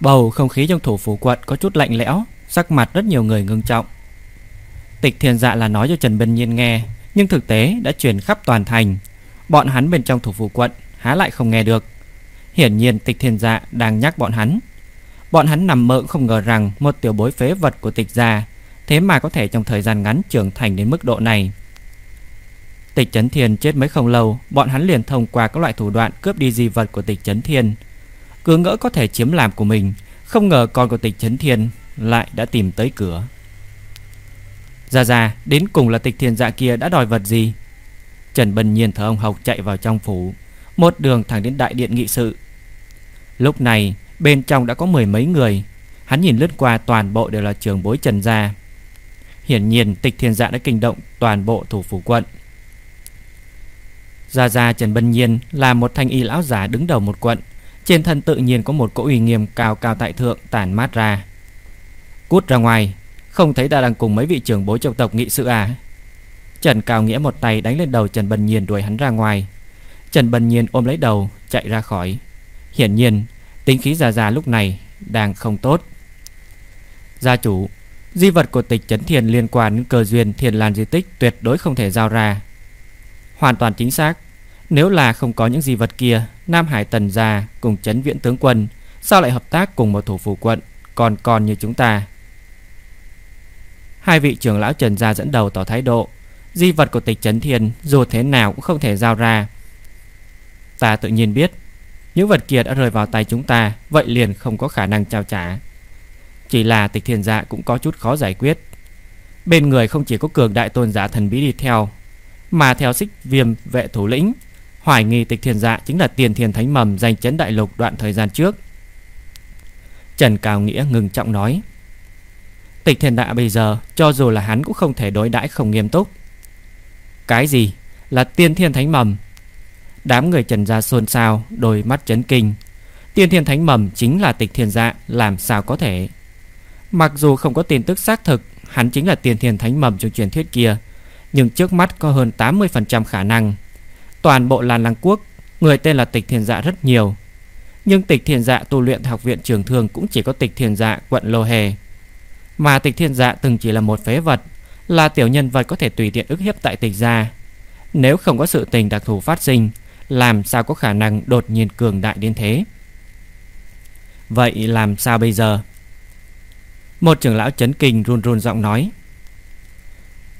Bầu không khí trong thủ phủ quận có chút lạnh lẽo, Sắc mặt rất nhiều người ngưng trọng. Tịch thiền dạ là nói cho Trần Bân Nhiên nghe, Nhưng thực tế đã truyền khắp toàn thành. Bọn hắn bên trong thủ phủ quận Há lại không nghe được. Hiển nhiên tịch thiền dạ đang nhắc bọn hắn. Bọn hắn nằm mơ không ngờ rằng Một tiểu bối phế vật của tịch gia Thế mà có thể trong thời gian ngắn trưởng thành đến mức độ này. Tịch Chấn Thiên chết mới không lâu, Bọn hắn liền thông qua các loại thủ đoạn Cướp đi di vật của tịch Chấn Thiên. Cứ ngỡ có thể chiếm làm của mình, Không ngờ con của tịch Chấn Thiên Lại đã tìm tới cửa. Ra ra, Đến cùng là tịch thiên dạ kia đã đòi vật gì? Trần Bân Nhiên thở ông Hộc chạy vào trong phủ, Một đường thẳng đến đại điện nghị sự. Lúc này, Bên trong đã có mười mấy người, Hắn nhìn lướt qua toàn bộ đều là trường bối Trần Gia. Hiển nhiên, tịch thiên dạ đã kinh động toàn bộ thủ phủ quận. Gia Gia Trần Bân Nhiên là một thanh y lão giả đứng đầu một quận trên thân tự nhiên có một cỗ uy nghiêm cao cao tại thượng tản mát ra. Cút ra ngoài, Không thấy ta đang cùng mấy vị trưởng bối trong tộc nghị sự à? Trần Cao Nghĩa một tay đánh lên đầu Trần Bần Nhiên đuổi hắn ra ngoài. Trần Bần Nhiên ôm lấy đầu, chạy ra khỏi. Hiển nhiên, tính khí già già lúc này đang không tốt. Gia chủ, Di vật của tịch Trấn Thiền liên quan đến cơ duyên thiền lan di tích tuyệt đối không thể giao ra. Hoàn toàn chính xác. Nếu là không có những gì vật kia, Nam Hải Tần Gia cùng chấn viễn tướng quân, Sao lại hợp tác cùng một thủ phủ quận, Còn còn như chúng ta? Hai vị trưởng lão Trần Gia dẫn đầu tỏ thái độ, Di vật của tịch Trấn Thiên Dù thế nào cũng không thể giao ra. Ta tự nhiên biết, Những vật kia đã rơi vào tay chúng ta, Vậy liền không có khả năng trao trả. Chỉ là tịch thiên dạ cũng có chút khó giải quyết. Bên người không chỉ có cường đại tôn giả thần bí đi theo, mà theo xích viêm vệ thủ lĩnh Hoài nghi tịch thiên dạ chính là tiền thiền thánh mầm Danh chấn đại lục đoạn thời gian trước. Trần Cao Nghĩa ngừng trọng nói. Tịch thiên dạ bây giờ Cho dù là hắn cũng không thể đối đãi không nghiêm túc. Cái gì Là tiên thiên thánh mầm? Đám người trần gia xôn xao Đôi mắt chấn kinh. Tiên thiên thánh mầm chính là tịch thiên dạ Làm sao có thể? Mặc dù không có tin tức xác thực, Hắn chính là tiên thiên thánh mầm trong truyền thuyết kia, nhưng trước mắt có hơn 80% khả năng Toàn bộ làn Lăng Quốc, Người tên là Tịch Thiền Dạ rất nhiều. Nhưng Tịch Thiền Dạ tu luyện học viện trường thường Cũng chỉ có Tịch Thiền Dạ quận Lô Hề Mà Tịch Thiền Dạ từng chỉ là một phế vật, Là tiểu nhân vật có thể tùy tiện ức hiếp tại tịch gia. Nếu không có sự tình đặc thù phát sinh, Làm sao có khả năng đột nhiên cường đại đến thế? Vậy làm sao bây giờ? Một trưởng lão chấn kinh run run giọng nói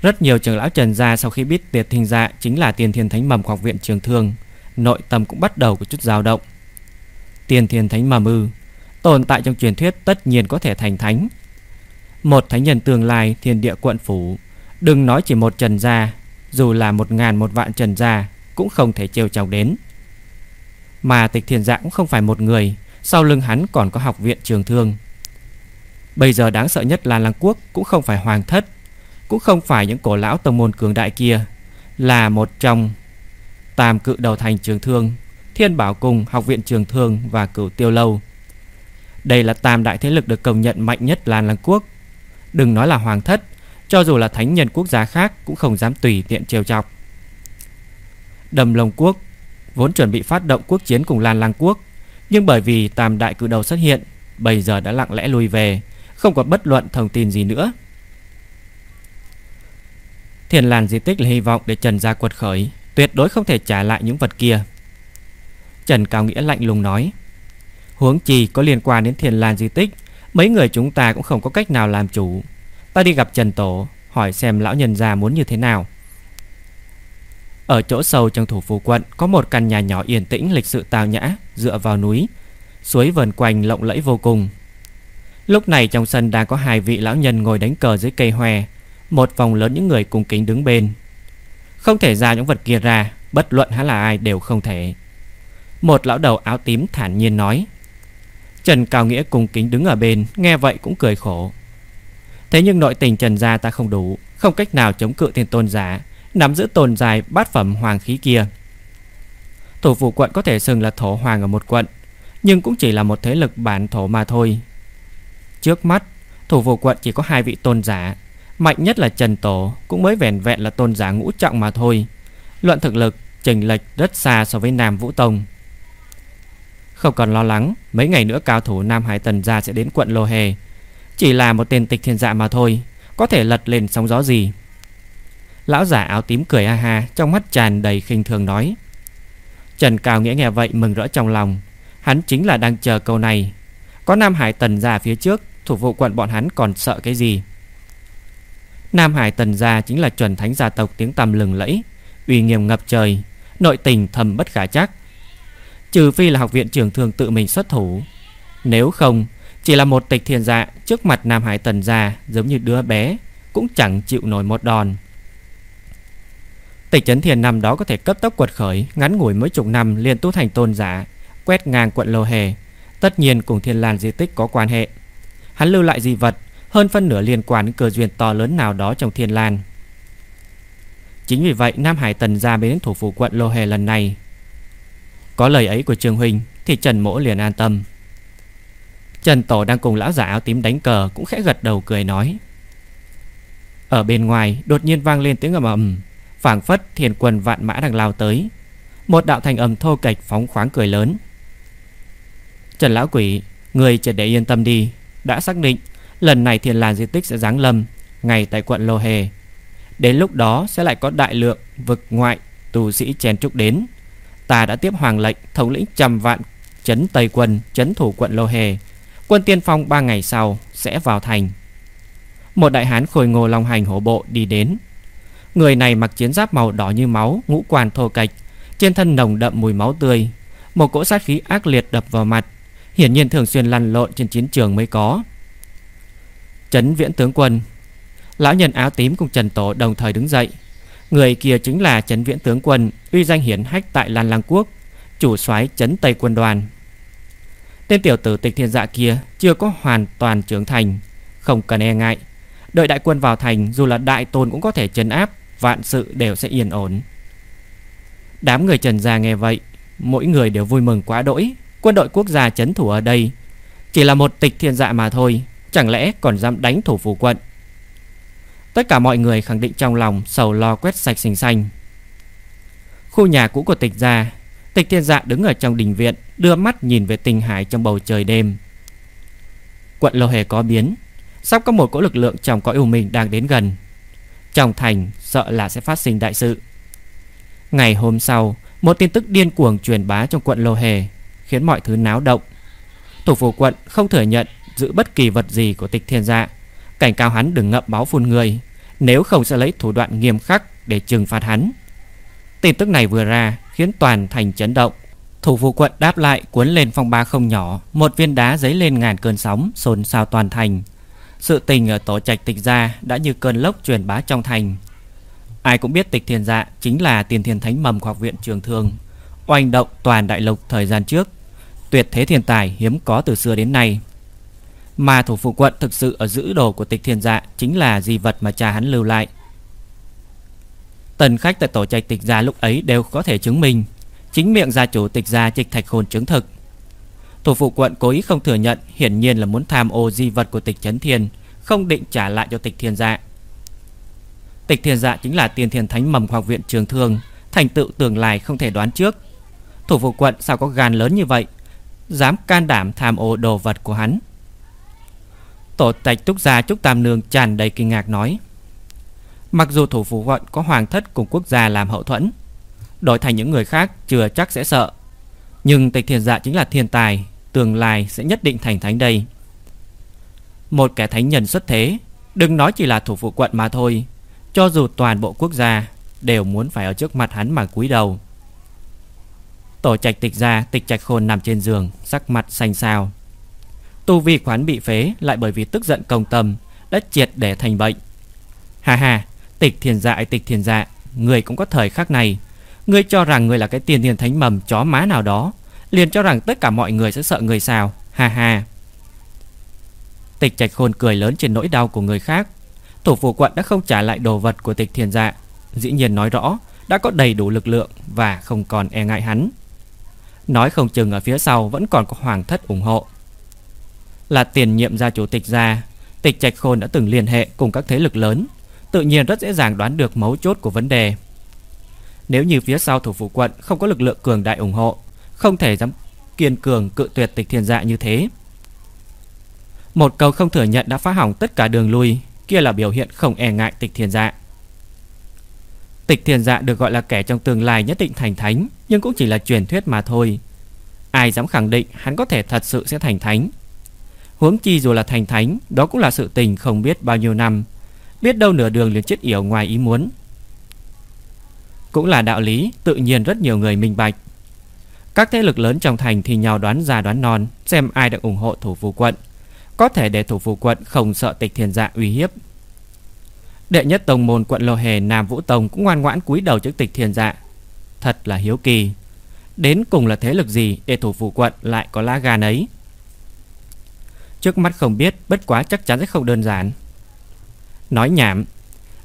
rất nhiều trưởng lão Trần gia sau khi biết Tiệt Thinh Dạ chính là Tiên Thiên Thánh Mầm của học viện Trường Thương, nội tâm cũng bắt đầu có chút dao động. Tiên Thiên Thánh Mầm ư, tồn tại trong truyền thuyết tất nhiên có thể thành thánh. Một thánh nhân tương lai thiên địa quận phủ, đừng nói chỉ một Trần gia, dù là một ngàn một vạn Trần gia cũng không thể trêu chọc đến. Mà Tịch Thiên Dạ cũng không phải một người, sau lưng hắn còn có học viện Trường Thương. Bây giờ đáng sợ nhất là Lăng Quốc cũng không phải hoàng thất cũng không phải những cổ lão tông môn cường đại kia, là một trong tam cự đầu thành trường thương, thiên bảo cung, học viện trường thương và cửu tiêu lâu. Đây là tam đại thế lực được công nhận mạnh nhất Lan Lăng Quốc. Đừng nói là hoàng thất, cho dù là thánh nhân quốc gia khác cũng không dám tùy tiện trêu chọc. Đầm lồng Quốc vốn chuẩn bị phát động quốc chiến cùng Lan Lăng Quốc, nhưng bởi vì tam đại cự đầu xuất hiện, bây giờ đã lặng lẽ lui về, không còn bất luận thông tin gì nữa. Thiền làn di tích là hy vọng để Trần gia quật khởi, Tuyệt đối không thể trả lại những vật kia. Trần Cao Nghĩa lạnh lùng nói, Huống chi có liên quan đến thiền làn di tích, Mấy người chúng ta cũng không có cách nào làm chủ. Ta đi gặp Trần Tổ, Hỏi xem lão nhân già muốn như thế nào. Ở chỗ sâu trong thủ phủ quận Có một căn nhà nhỏ yên tĩnh lịch sự tào nhã, Dựa vào núi, Suối vần quanh lộng lẫy vô cùng. Lúc này trong sân đang có hai vị lão nhân ngồi đánh cờ dưới cây hòe một vòng lớn những người cùng kính đứng bên. Không thể ra những vật kia ra, Bất luận hắn là ai đều không thể. Một lão đầu áo tím thản nhiên nói. Trần Cao Nghĩa cùng kính đứng ở bên, Nghe vậy cũng cười khổ. Thế nhưng nội tình Trần gia ta không đủ, Không cách nào chống cự thiên tôn giả, Nắm giữ tồn dài bát phẩm hoàng khí kia. Thủ phủ quận có thể xưng là thổ hoàng ở một quận, Nhưng cũng chỉ là một thế lực bản thổ mà thôi. Trước mắt, Thủ phủ quận chỉ có hai vị tôn giả Mạnh nhất là Trần Tổ, Cũng mới vẹn vẹn là tôn giả ngũ trọng mà thôi. Luận thực lực, chênh lệch rất xa so với Nam Vũ Tông. Không còn lo lắng, Mấy ngày nữa cao thủ Nam Hải Tần gia sẽ đến quận Lô Hề Chỉ là một tên tịch thiên dạ mà thôi, Có thể lật lên sóng gió gì? Lão giả áo tím cười a ha, Trong mắt tràn đầy khinh thường nói. Trần Cao Nghĩa nghe vậy mừng rỡ trong lòng. Hắn chính là đang chờ câu này. Có Nam Hải Tần gia phía trước, Thủ vụ quận bọn hắn còn sợ cái gì? Nam Hải Tần gia chính là chuẩn thánh gia tộc tiếng tăm lừng lẫy, uy nghiêm ngập trời, Nội tình thầm bất khả chắc. Trừ phi là học viện trưởng thường tự mình xuất thủ, Nếu không, Chỉ là một tịch thiên dạ Trước mặt Nam Hải Tần gia Giống như đứa bé Cũng chẳng chịu nổi một đòn. Tịch Trấn Thiền năm đó có thể cấp tốc quật khởi, Ngắn ngủi mấy chục năm liền tu thành tôn giả, Quét ngang quận Lô Hề Tất nhiên cùng thiên lan di tích có quan hệ. Hắn lưu lại di vật hơn phân nửa liên quan đến cơ duyên to lớn nào đó trong thiên lan. Chính vì vậy, Nam Hải Tần ra đến thủ phủ quận Lô Hề lần này. Có lời ấy của Trương Huynh Thì Trần Mỗ liền an tâm. Trần Tổ đang cùng lão giả áo tím đánh cờ Cũng khẽ gật đầu cười nói. Ở bên ngoài, đột nhiên vang lên tiếng ầm ầm, phảng phất thiền quần vạn mã đang lao tới. Một đạo thành âm thô kệch phóng khoáng cười lớn. Trần Lão Quỷ, Người chỉ để yên tâm đi, Đã xác định lần này thiền làn di tích sẽ giáng lâm Ngay tại quận Lô Hề Đến lúc đó sẽ lại có đại lượng vực ngoại tù sĩ chèn trúc đến. Ta đã tiếp hoàng lệnh thống lĩnh trăm vạn chấn Tây quân chấn thủ quận Lô Hề. Quân tiên phong ba ngày sau sẽ vào thành. Một đại hán khôi ngô long hành hổ bộ đi đến. Người này mặc chiến giáp màu đỏ như máu, ngũ quan thô kệch, trên thân nồng đậm mùi máu tươi, một cỗ sát khí ác liệt đập vào mặt, hiển nhiên thường xuyên lăn lộn trên chiến trường mới có. Trấn Viễn tướng quân. Lão nhân áo tím cùng Trần Tổ đồng thời đứng dậy. Người kia chính là Trấn Viễn Tướng Quân Uy danh hiển hách tại Lan Lang Quốc, Chủ soái Trấn Tây Quân đoàn. Tên tiểu tử tịch thiên dạ kia Chưa có hoàn toàn trưởng thành, Không cần e ngại. Đợi đại quân vào thành, dù là đại tôn cũng có thể chấn áp, Vạn sự đều sẽ yên ổn. Đám người trần gia nghe vậy, Mỗi người đều vui mừng quá đỗi. Quân đội quốc gia chấn thủ ở đây, Chỉ là một tịch thiên dạ mà thôi. Chẳng lẽ còn dám đánh thủ phủ quận? Tất cả mọi người khẳng định trong lòng Sầu lo quét sạch xinh xanh. Khu nhà cũ của tịch gia, Tịch thiên dạ đứng ở trong đình viện, Đưa mắt nhìn về tình hải trong bầu trời đêm. Quận Lô Hề có biến, Sắp có một cỗ lực lượng trong cõi u mình đang đến gần. Trong thành, sợ là sẽ phát sinh đại sự. Ngày hôm sau, Một tin tức điên cuồng truyền bá trong quận Lô Hề Khiến mọi thứ náo động. Thủ phủ quận không thừa nhận Giữ bất kỳ vật gì của tịch thiên dạ Cảnh cáo hắn đừng ngậm báo phun người, nếu không sẽ lấy thủ đoạn nghiêm khắc Để trừng phạt hắn. Tin tức này vừa ra, khiến toàn thành chấn động. Thủ vụ quận đáp lại, cuốn lên phong ba không nhỏ, Một viên đá giấy lên ngàn cơn sóng, xôn xao toàn thành. Sự tình ở tổ trạch tịch gia Đã như cơn lốc truyền bá trong thành. Ai cũng biết tịch thiên dạ Chính là tiền thiên thánh mầm của học viện trường thương Oanh động toàn đại lục thời gian trước. Tuyệt thế thiên tài hiếm có từ xưa đến nay mà thủ phủ quận thực sự ở giữ đồ của tịch thiên dạ Chính là di vật mà cha hắn lưu lại. Tần khách tại tổ trạch tịch gia lúc ấy đều có thể chứng minh, Chính miệng gia chủ tịch gia trịch thạch hồn chứng thực. Thủ phủ quận cố ý không thừa nhận, Hiển nhiên là muốn tham ô di vật của tịch chấn thiên, Không định trả lại cho tịch thiên dạ. Tịch thiên dạ chính là tiên thiên thánh mầm học viện trường thương, Thành tựu tương lai không thể đoán trước. Thủ phủ quận sao có gan lớn như vậy, Dám can đảm tham ô đồ vật của hắn? Tổ tạch túc gia Trúc Tam Nương tràn đầy kinh ngạc nói. Mặc dù thủ phủ quận có hoàng thất cùng quốc gia làm hậu thuẫn, Đổi thành những người khác chưa chắc sẽ sợ. Nhưng tịch thiền dạ chính là thiên tài, Tương lai sẽ nhất định thành thánh đây. Một kẻ thánh nhân xuất thế, Đừng nói chỉ là thủ phủ quận mà thôi, Cho dù toàn bộ quốc gia Đều muốn phải ở trước mặt hắn mà cúi đầu. Tổ trạch tịch ra Tịch trạch khôn nằm trên giường, Sắc mặt xanh xao. Tu vi khoán bị phế lại bởi vì tức giận công tâm, Đã triệt để thành bệnh. Hà hà Tịch thiền dại tịch thiền dạ Người cũng có thời khắc này. Người cho rằng người là cái tiền thiền thánh mầm chó má nào đó, Liền cho rằng tất cả mọi người sẽ sợ người sao? Ha ha. Tịch trạch khôn cười lớn trên nỗi đau của người khác. Thủ phủ quận đã không trả lại đồ vật của tịch thiền dạ. Dĩ nhiên nói rõ, Đã có đầy đủ lực lượng Và không còn e ngại hắn. Nói không chừng ở phía sau Vẫn còn có hoàng thất ủng hộ là tiền nhiệm gia chủ tịch gia, Tịch Trạch Khôn đã từng liên hệ cùng các thế lực lớn, tự nhiên rất dễ dàng đoán được mấu chốt của vấn đề. Nếu như phía sau thủ phủ quận không có lực lượng cường đại ủng hộ, không thể dám kiên cường cự tuyệt tịch thiên dạ như thế. Một câu không thừa nhận đã phá hỏng tất cả đường lui, kia là biểu hiện không e ngại tịch thiên dạ. Tịch thiên dạ được gọi là kẻ trong tương lai nhất định thành thánh, nhưng cũng chỉ là truyền thuyết mà thôi. Ai dám khẳng định hắn có thể thật sự sẽ thành thánh. Huống chi dù là thành thánh, đó cũng là sự tình không biết bao nhiêu năm, biết đâu nửa đường liền chết yểu ngoài ý muốn. Cũng là đạo lý, tự nhiên rất nhiều người minh bạch. Các thế lực lớn trong thành thì nhau đoán già đoán non, xem ai được ủng hộ thủ phủ quận. Có thể để thủ phủ quận không sợ tịch thiền dạ uy hiếp. Đệ nhất tông môn quận Lô Hề Nam Vũ Tông cũng ngoan ngoãn cúi đầu trước tịch thiền dạ. Thật là hiếu kỳ. Đến cùng là thế lực gì để thủ phủ quận lại có lá gan ấy? Trước mắt không biết, bất quá chắc chắn sẽ không đơn giản. Nói nhảm,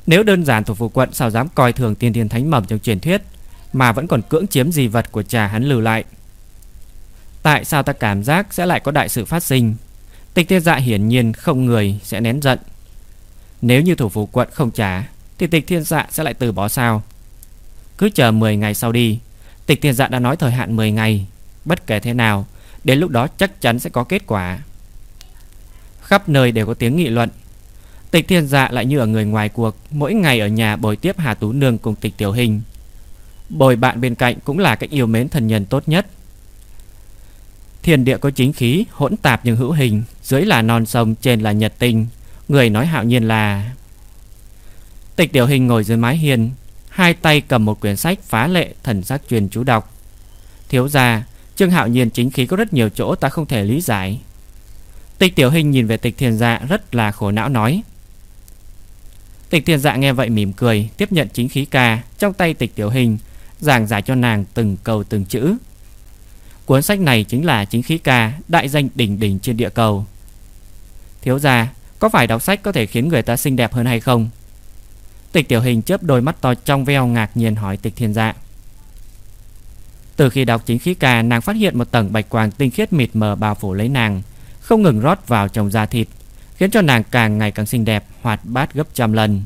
nếu đơn giản thủ phủ quận sao dám coi thường tiên thiên thánh mầm trong truyền thuyết, mà vẫn còn cưỡng chiếm gì vật của trà hắn lưu lại. Tại sao ta cảm giác sẽ lại có đại sự phát sinh? Tịch thiên dạ hiển nhiên không người sẽ nén giận. Nếu như thủ phủ quận không trả, thì tịch thiên dạ sẽ lại từ bỏ sao? Cứ chờ 10 ngày sau đi, tịch thiên dạ đã nói thời hạn 10 ngày. Bất kể thế nào, đến lúc đó chắc chắn sẽ có kết quả. Khắp nơi đều có tiếng nghị luận. Tịch thiên dạ lại như ở người ngoài cuộc Mỗi ngày ở nhà bồi tiếp Hà Tú Nương cùng tịch tiểu hình. Bồi bạn bên cạnh cũng là cách yêu mến thần nhân tốt nhất. Thiên địa có chính khí Hỗn tạp nhưng hữu hình Dưới là non sông trên là nhật tinh Người nói hạo nhiên là Tịch tiểu hình ngồi dưới mái hiên Hai tay cầm một quyển sách phá lệ Thần sắc truyền chú đọc. Thiếu gia, Trương hạo nhiên chính khí có rất nhiều chỗ ta không thể lý giải. Tịch tiểu hình nhìn về tịch thiên dạ rất là khổ não nói. Tịch thiên dạ nghe vậy mỉm cười, Tiếp nhận chính khí ca, Trong tay tịch tiểu hình, Giảng giải cho nàng từng câu từng chữ. Cuốn sách này chính là chính khí ca, Đại danh đỉnh đỉnh trên địa cầu. Thiếu gia, Có phải đọc sách có thể khiến người ta xinh đẹp hơn hay không? Tịch tiểu hình chớp đôi mắt to trong veo ngạc nhiên hỏi tịch thiên dạ. Từ khi đọc chính khí ca, Nàng phát hiện một tầng bạch quang tinh khiết mịt mờ bao phủ lấy nàng. Không ngừng rót vào trong da thịt khiến cho nàng càng ngày càng xinh đẹp, hoạt bát gấp trăm lần.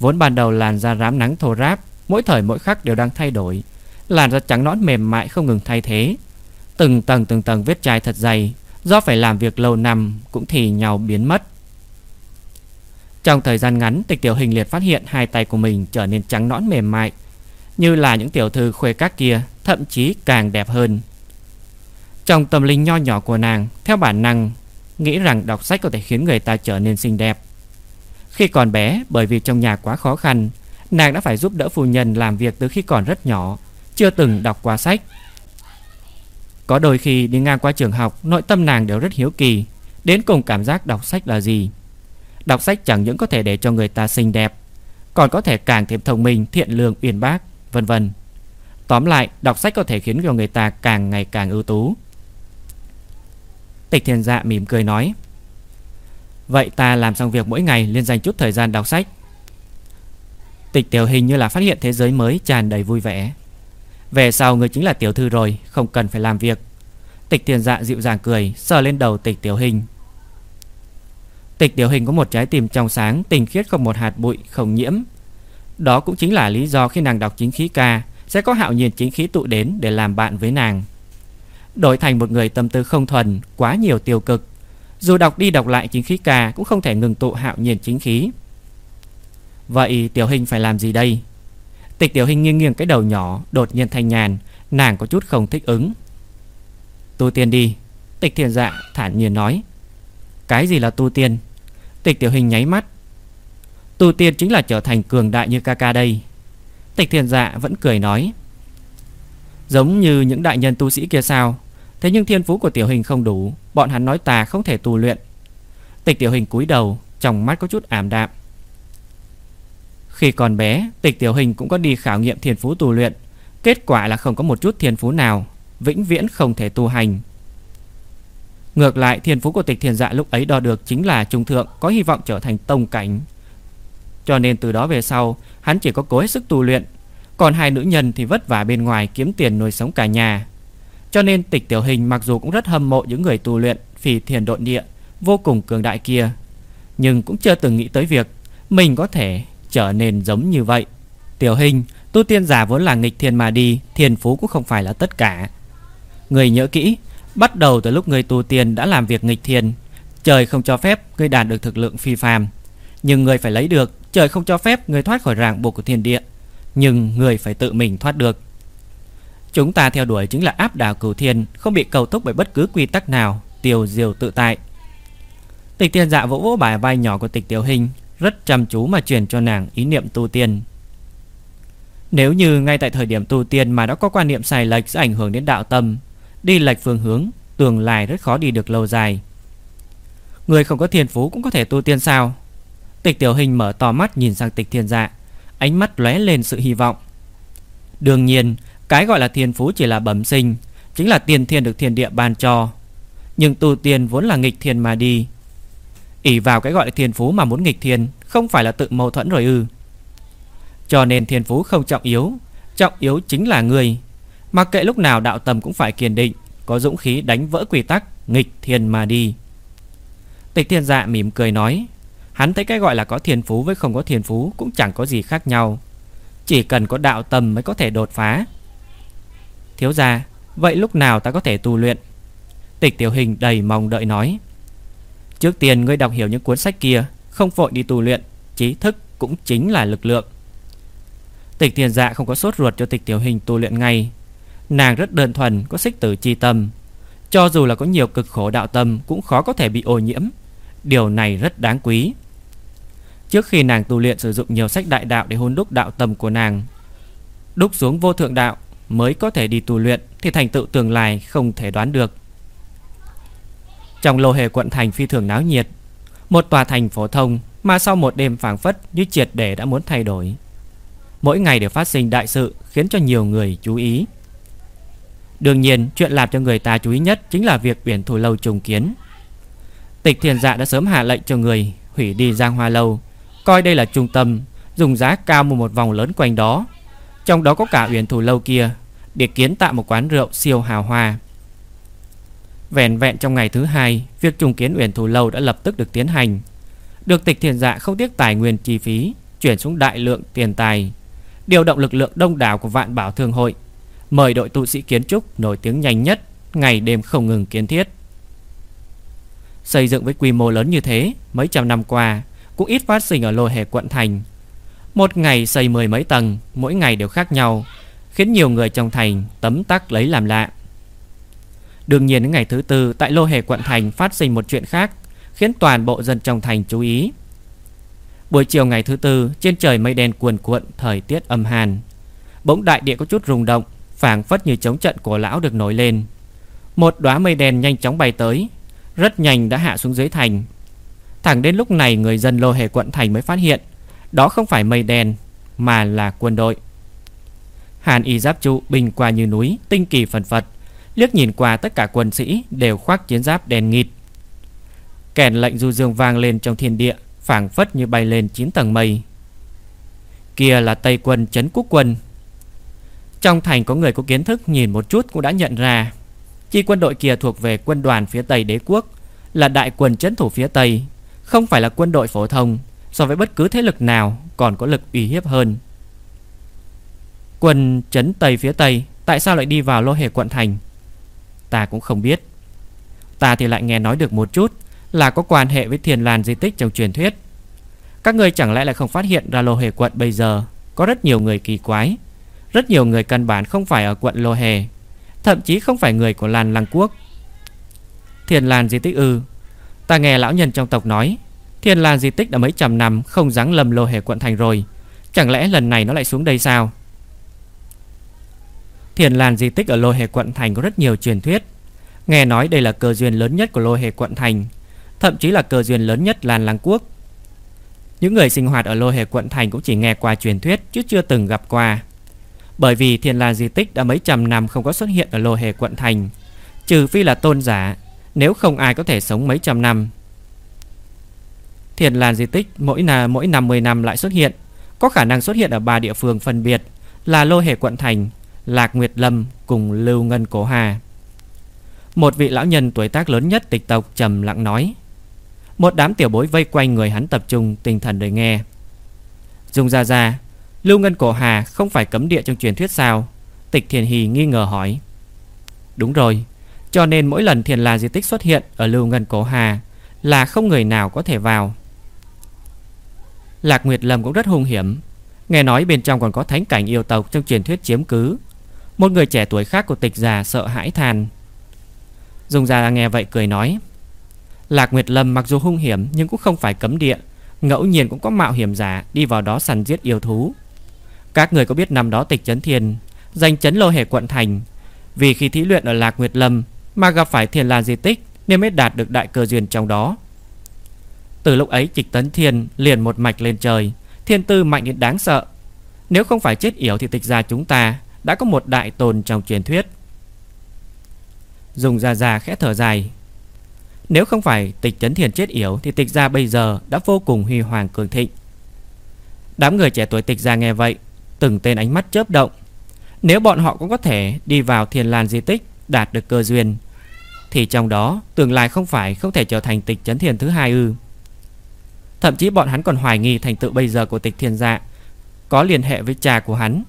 Vốn ban đầu làn da rám nắng thô ráp, mỗi thời mỗi khắc đều đang thay đổi, làn da trắng nõn mềm mại không ngừng thay thế. Từng tầng từng tầng vết chai thật dày, do phải làm việc lâu năm cũng thì nhau biến mất. Trong thời gian ngắn, Tịch Tiểu Hình liệt phát hiện hai tay của mình trở nên trắng nõn mềm mại, như là những tiểu thư khuê các kia, thậm chí càng đẹp hơn. Trong tâm linh nho nhỏ của nàng, theo bản năng Nghĩ rằng đọc sách có thể khiến người ta trở nên xinh đẹp. Khi còn bé Bởi vì trong nhà quá khó khăn Nàng đã phải giúp đỡ phu nhân làm việc từ khi còn rất nhỏ Chưa từng đọc qua sách. Có đôi khi đi ngang qua trường học Nội tâm nàng đều rất hiếu kỳ Đến cùng cảm giác đọc sách là gì? Đọc sách chẳng những có thể để cho người ta xinh đẹp Còn có thể càng thêm thông minh Thiện lương uyên bác Vân vân. Tóm lại đọc sách có thể khiến cho người ta càng ngày càng ưu tú. Tịch thiền dạ mỉm cười nói, Vậy ta làm xong việc mỗi ngày Liên dành chút thời gian đọc sách. Tịch tiểu hình như là phát hiện thế giới mới tràn đầy vui vẻ. Về sau người chính là tiểu thư rồi, Không cần phải làm việc. Tịch thiền dạ dịu dàng cười, Sờ lên đầu tịch tiểu hình. Tịch tiểu hình có một trái tim trong sáng, Tình khiết không một hạt bụi, không nhiễm. Đó cũng chính là lý do khi nàng đọc chính khí ca, Sẽ có hạo nhiên chính khí tụ đến Để làm bạn với nàng. Đổi thành một người tâm tư không thuần, Quá nhiều tiêu cực. Dù đọc đi đọc lại chính khí ca Cũng không thể ngừng tụ hạo nhiên chính khí. Vậy tiểu hình phải làm gì đây? Tịch tiểu hình nghiêng nghiêng cái đầu nhỏ, Đột nhiên thanh nhàn, Nàng có chút không thích ứng. Tu tiên đi, Tịch thiền dạ thản nhiên nói. Cái gì là tu tiên? Tịch tiểu hình nháy mắt. Tu tiên chính là trở thành cường đại như ca ca đây. Tịch thiền dạ vẫn cười nói. Giống như những đại nhân tu sĩ kia sao? Thế nhưng thiên phú của tiểu hình không đủ, Bọn hắn nói ta không thể tu luyện. Tịch tiểu hình cúi đầu, Trong mắt có chút ảm đạm. Khi còn bé, Tịch tiểu hình cũng có đi khảo nghiệm thiên phú tu luyện. Kết quả là không có một chút thiên phú nào, Vĩnh viễn không thể tu hành. Ngược lại, thiên phú của tịch thiền dạ lúc ấy đo được Chính là trung thượng, có hy vọng trở thành tông cảnh. Cho nên từ đó về sau, Hắn chỉ có cố hết sức tu luyện. Còn hai nữ nhân thì vất vả bên ngoài Kiếm tiền nuôi sống cả nhà cho nên tịch tiểu hình mặc dù cũng rất hâm mộ những người tu luyện phì thiền độn địa vô cùng cường đại kia, nhưng cũng chưa từng nghĩ tới việc mình có thể trở nên giống như vậy. Tiểu hình, tu tiên giả vốn là nghịch thiên mà đi, thiền phú cũng không phải là tất cả. Người nhớ kỹ Bắt đầu từ lúc người tu tiên đã làm việc nghịch thiên Trời không cho phép người đạt được thực lượng phi phàm Nhưng người phải lấy được Trời không cho phép người thoát khỏi ràng buộc của thiên địa Nhưng người phải tự mình thoát được Chúng ta theo đuổi chính là áp đảo cửu thiên, Không bị cầu thúc bởi bất cứ quy tắc nào. Tiêu diều tự tại. Tịch tiên dạ vỗ vỗ bài vai nhỏ của tịch tiểu hình, Rất chăm chú mà truyền cho nàng ý niệm tu tiên. Nếu như ngay tại thời điểm tu tiên Mà đã có quan niệm sai lệch sẽ ảnh hưởng đến đạo tâm, Đi lệch phương hướng, Tương lai rất khó đi được lâu dài. Người không có thiên phú cũng có thể tu tiên sao? Tịch tiểu hình mở to mắt nhìn sang tịch thiên dạ Ánh mắt lóe lên sự hy vọng. Đương nhiên cái gọi là thiên phú chỉ là bẩm sinh, Chính là tiền thiên được thiên địa ban cho. Nhưng tu tiên vốn là nghịch thiên mà đi. Ỷ vào cái gọi là thiên phú mà muốn nghịch thiên Không phải là tự mâu thuẫn rồi ư. Cho nên thiên phú không trọng yếu Trọng yếu chính là người. Mặc kệ lúc nào đạo tâm cũng phải kiên định, Có dũng khí đánh vỡ quy tắc, Nghịch thiên mà đi. Tịch thiên dạ mỉm cười nói, Hắn thấy cái gọi là có thiên phú với không có thiên phú Cũng chẳng có gì khác nhau. Chỉ cần có đạo tâm mới có thể đột phá. Thiếu gia, Vậy lúc nào ta có thể tu luyện? Tịch tiểu hình đầy mong đợi nói. Trước tiên ngươi đọc hiểu những cuốn sách kia, Không vội đi tu luyện, Trí thức cũng chính là lực lượng. Tịch tiền dạ không có sốt ruột cho tịch tiểu hình tu luyện ngay. Nàng rất đơn thuần, Có xích tử chi tâm. Cho dù là có nhiều cực khổ đạo tâm, Cũng khó có thể bị ô nhiễm. Điều này rất đáng quý. Trước khi nàng tu luyện sử dụng nhiều sách đại đạo Để hôn đúc đạo tâm của nàng, Đúc xuống vô thượng đạo Mới có thể đi tu luyện Thì thành tựu tương lai không thể đoán được. Trong lô hề quận thành phi thường náo nhiệt, Một tòa thành phổ thông Mà sau một đêm phảng phất như triệt để đã muốn thay đổi. Mỗi ngày đều phát sinh đại sự Khiến cho nhiều người chú ý. Đương nhiên, chuyện làm cho người ta chú ý nhất Chính là việc biển thủ lâu trùng kiến. Tịch thiền dạ đã sớm hạ lệnh cho người Hủy đi giang hoa lâu, Coi đây là trung tâm, Dùng giá cao mua một vòng lớn quanh đó trong đó có cả uyển thủ lâu kia, Để kiến tạo một quán rượu siêu hào hoa. Vẹn vẹn trong ngày thứ hai, Việc trùng kiến uyển thủ lâu đã lập tức được tiến hành. Được tịch thiền dạ không tiếc tài nguyên chi phí, Chuyển xuống đại lượng tiền tài, Điều động lực lượng đông đảo của vạn bảo thương hội, Mời đội tu sĩ kiến trúc nổi tiếng nhanh nhất, Ngày đêm không ngừng kiến thiết. Xây dựng với quy mô lớn như thế, Mấy trăm năm qua, Cũng ít phát sinh ở lô hề quận thành. Một ngày xây mười mấy tầng, Mỗi ngày đều khác nhau, Khiến nhiều người trong thành tấm tắc lấy làm lạ. Đương nhiên ngày thứ tư, tại lô hề quận thành phát sinh một chuyện khác, Khiến toàn bộ dân trong thành chú ý. Buổi chiều ngày thứ tư, Trên trời mây đen cuồn cuộn, Thời tiết âm hàn. Bỗng đại địa có chút rung động, phảng phất như chống trận của lão được nổi lên. Một đóa mây đen nhanh chóng bay tới, Rất nhanh đã hạ xuống dưới thành. Thẳng đến lúc này, người dân lô hề quận thành mới phát hiện đó không phải mây đen, Mà là quân đội. Hàn y giáp trụ bình qua như núi, Tinh kỳ phần phật, Liếc nhìn qua tất cả quân sĩ Đều khoác chiến giáp đèn nghịt. Kèn lệnh du dương vang lên trong thiên địa, phảng phất như bay lên 9 tầng mây. Kia là Tây quân chấn quốc quân. Trong thành có người có kiến thức Nhìn một chút cũng đã nhận ra, Chi quân đội kia thuộc về quân đoàn phía Tây đế quốc, Là đại quân chấn thủ phía Tây, Không phải là quân đội phổ thông So với bất cứ thế lực nào Còn có lực uy hiếp hơn. Quân chấn Tây phía Tây, Tại sao lại đi vào lô hề quận thành? Ta cũng không biết. Ta thì lại nghe nói được một chút Là có quan hệ với thiền làn di tích trong truyền thuyết. Các người chẳng lẽ lại không phát hiện ra lô hề quận bây giờ Có rất nhiều người kỳ quái, Rất nhiều người căn bản không phải ở quận lô hề, Thậm chí không phải người của làn lăng quốc? Thiền làn di tích ư? Ta nghe lão nhân trong tộc nói thiên làn di tích đã mấy trăm năm Không dáng lầm lô hề quận thành rồi. Chẳng lẽ lần này nó lại xuống đây sao? Thiên Lan di tích ở Lô Hề Quận Thành có rất nhiều truyền thuyết. Nghe nói đây là cơ duyên lớn nhất của Lô Hề Quận Thành, Thậm chí là cơ duyên lớn nhất Lan Lăng Quốc. Những người sinh hoạt ở Lô Hề Quận Thành cũng chỉ nghe qua truyền thuyết chứ chưa từng gặp qua. Bởi vì Thiên Lan di tích đã mấy trăm năm không có xuất hiện ở Lô Hề Quận Thành, Trừ phi là tôn giả, Nếu không ai có thể sống mấy trăm năm. Thiền làn di tích mỗi, là, mỗi 50 năm lại xuất hiện Có khả năng xuất hiện ở ba địa phương phân biệt Là Lô Hề Quận Thành Lạc Nguyệt Lâm cùng Lưu Ngân Cổ Hà. Một vị lão nhân tuổi tác lớn nhất tịch tộc trầm lặng nói. Một đám tiểu bối vây quanh người hắn tập trung tinh thần để nghe. Dùng ra ra, Lưu Ngân Cổ Hà không phải cấm địa trong truyền thuyết sao? Tịch Thiền Hì nghi ngờ hỏi. Đúng rồi Cho nên mỗi lần thiền là di tích xuất hiện Ở Lưu Ngân Cổ Hà Là không người nào có thể vào Lạc Nguyệt Lâm cũng rất hung hiểm. Nghe nói bên trong còn có thánh cảnh yêu tộc Trong truyền thuyết chiếm cứ. Một người trẻ tuổi khác của tịch già sợ hãi than. Dung già nghe vậy cười nói, Lạc Nguyệt Lâm mặc dù hung hiểm Nhưng cũng không phải cấm địa, Ngẫu nhiên cũng có mạo hiểm giả Đi vào đó săn giết yêu thú. Các người có biết năm đó tịch chấn thiên Danh chấn lô hề quận thành, Vì khi thí luyện ở Lạc Nguyệt Lâm Mà gặp phải thiền la di tích Nên mới đạt được đại cơ duyên trong đó. Từ lúc ấy trịch tấn thiên liền một mạch lên trời. Thiên tư mạnh đến đáng sợ. Nếu không phải chết yểu thì tịch ra chúng ta Đã có một đại tồn trong truyền thuyết. Dùng ra ra khẽ thở dài. Nếu không phải tịch tấn thiên chết yểu Thì tịch ra bây giờ đã vô cùng huy hoàng cường thịnh. Đám người trẻ tuổi tịch ra nghe vậy, Từng tên ánh mắt chớp động. Nếu bọn họ cũng có thể đi vào thiền lan di tích, Đạt được cơ duyên, Thì trong đó tương lai không phải không thể trở thành tịch chấn thiền thứ hai ư. Thậm chí bọn hắn còn hoài nghi thành tựu bây giờ của tịch thiên dạ Có liên hệ với cha của hắn.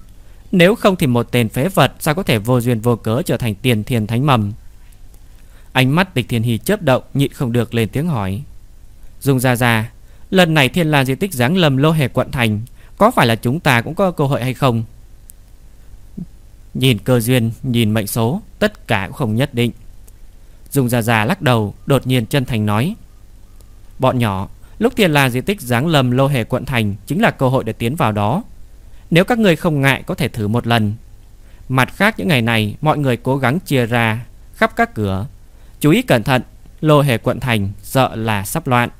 Nếu không thì một tên phế vật Sao có thể vô duyên vô cớ trở thành tiền thiên thánh mầm? Ánh mắt tịch thiên hy chớp động, Nhịn không được lên tiếng hỏi. Dung ra ra Lần này thiên la di tích giáng lầm lô hề quận thành, Có phải là chúng ta cũng có cơ hội hay không? Nhìn cơ duyên, Nhìn mệnh số, Tất cả cũng không nhất định. Dung ra ra lắc đầu, Đột nhiên chân thành nói. Bọn nhỏ Lúc thiên là di tích giáng lầm lô hề quận thành Chính là cơ hội để tiến vào đó. Nếu các người không ngại, có thể thử một lần. Mặt khác, những ngày này, Mọi người cố gắng chia ra, Khắp các cửa. Chú ý cẩn thận, Lô hề quận thành sợ là sắp loạn.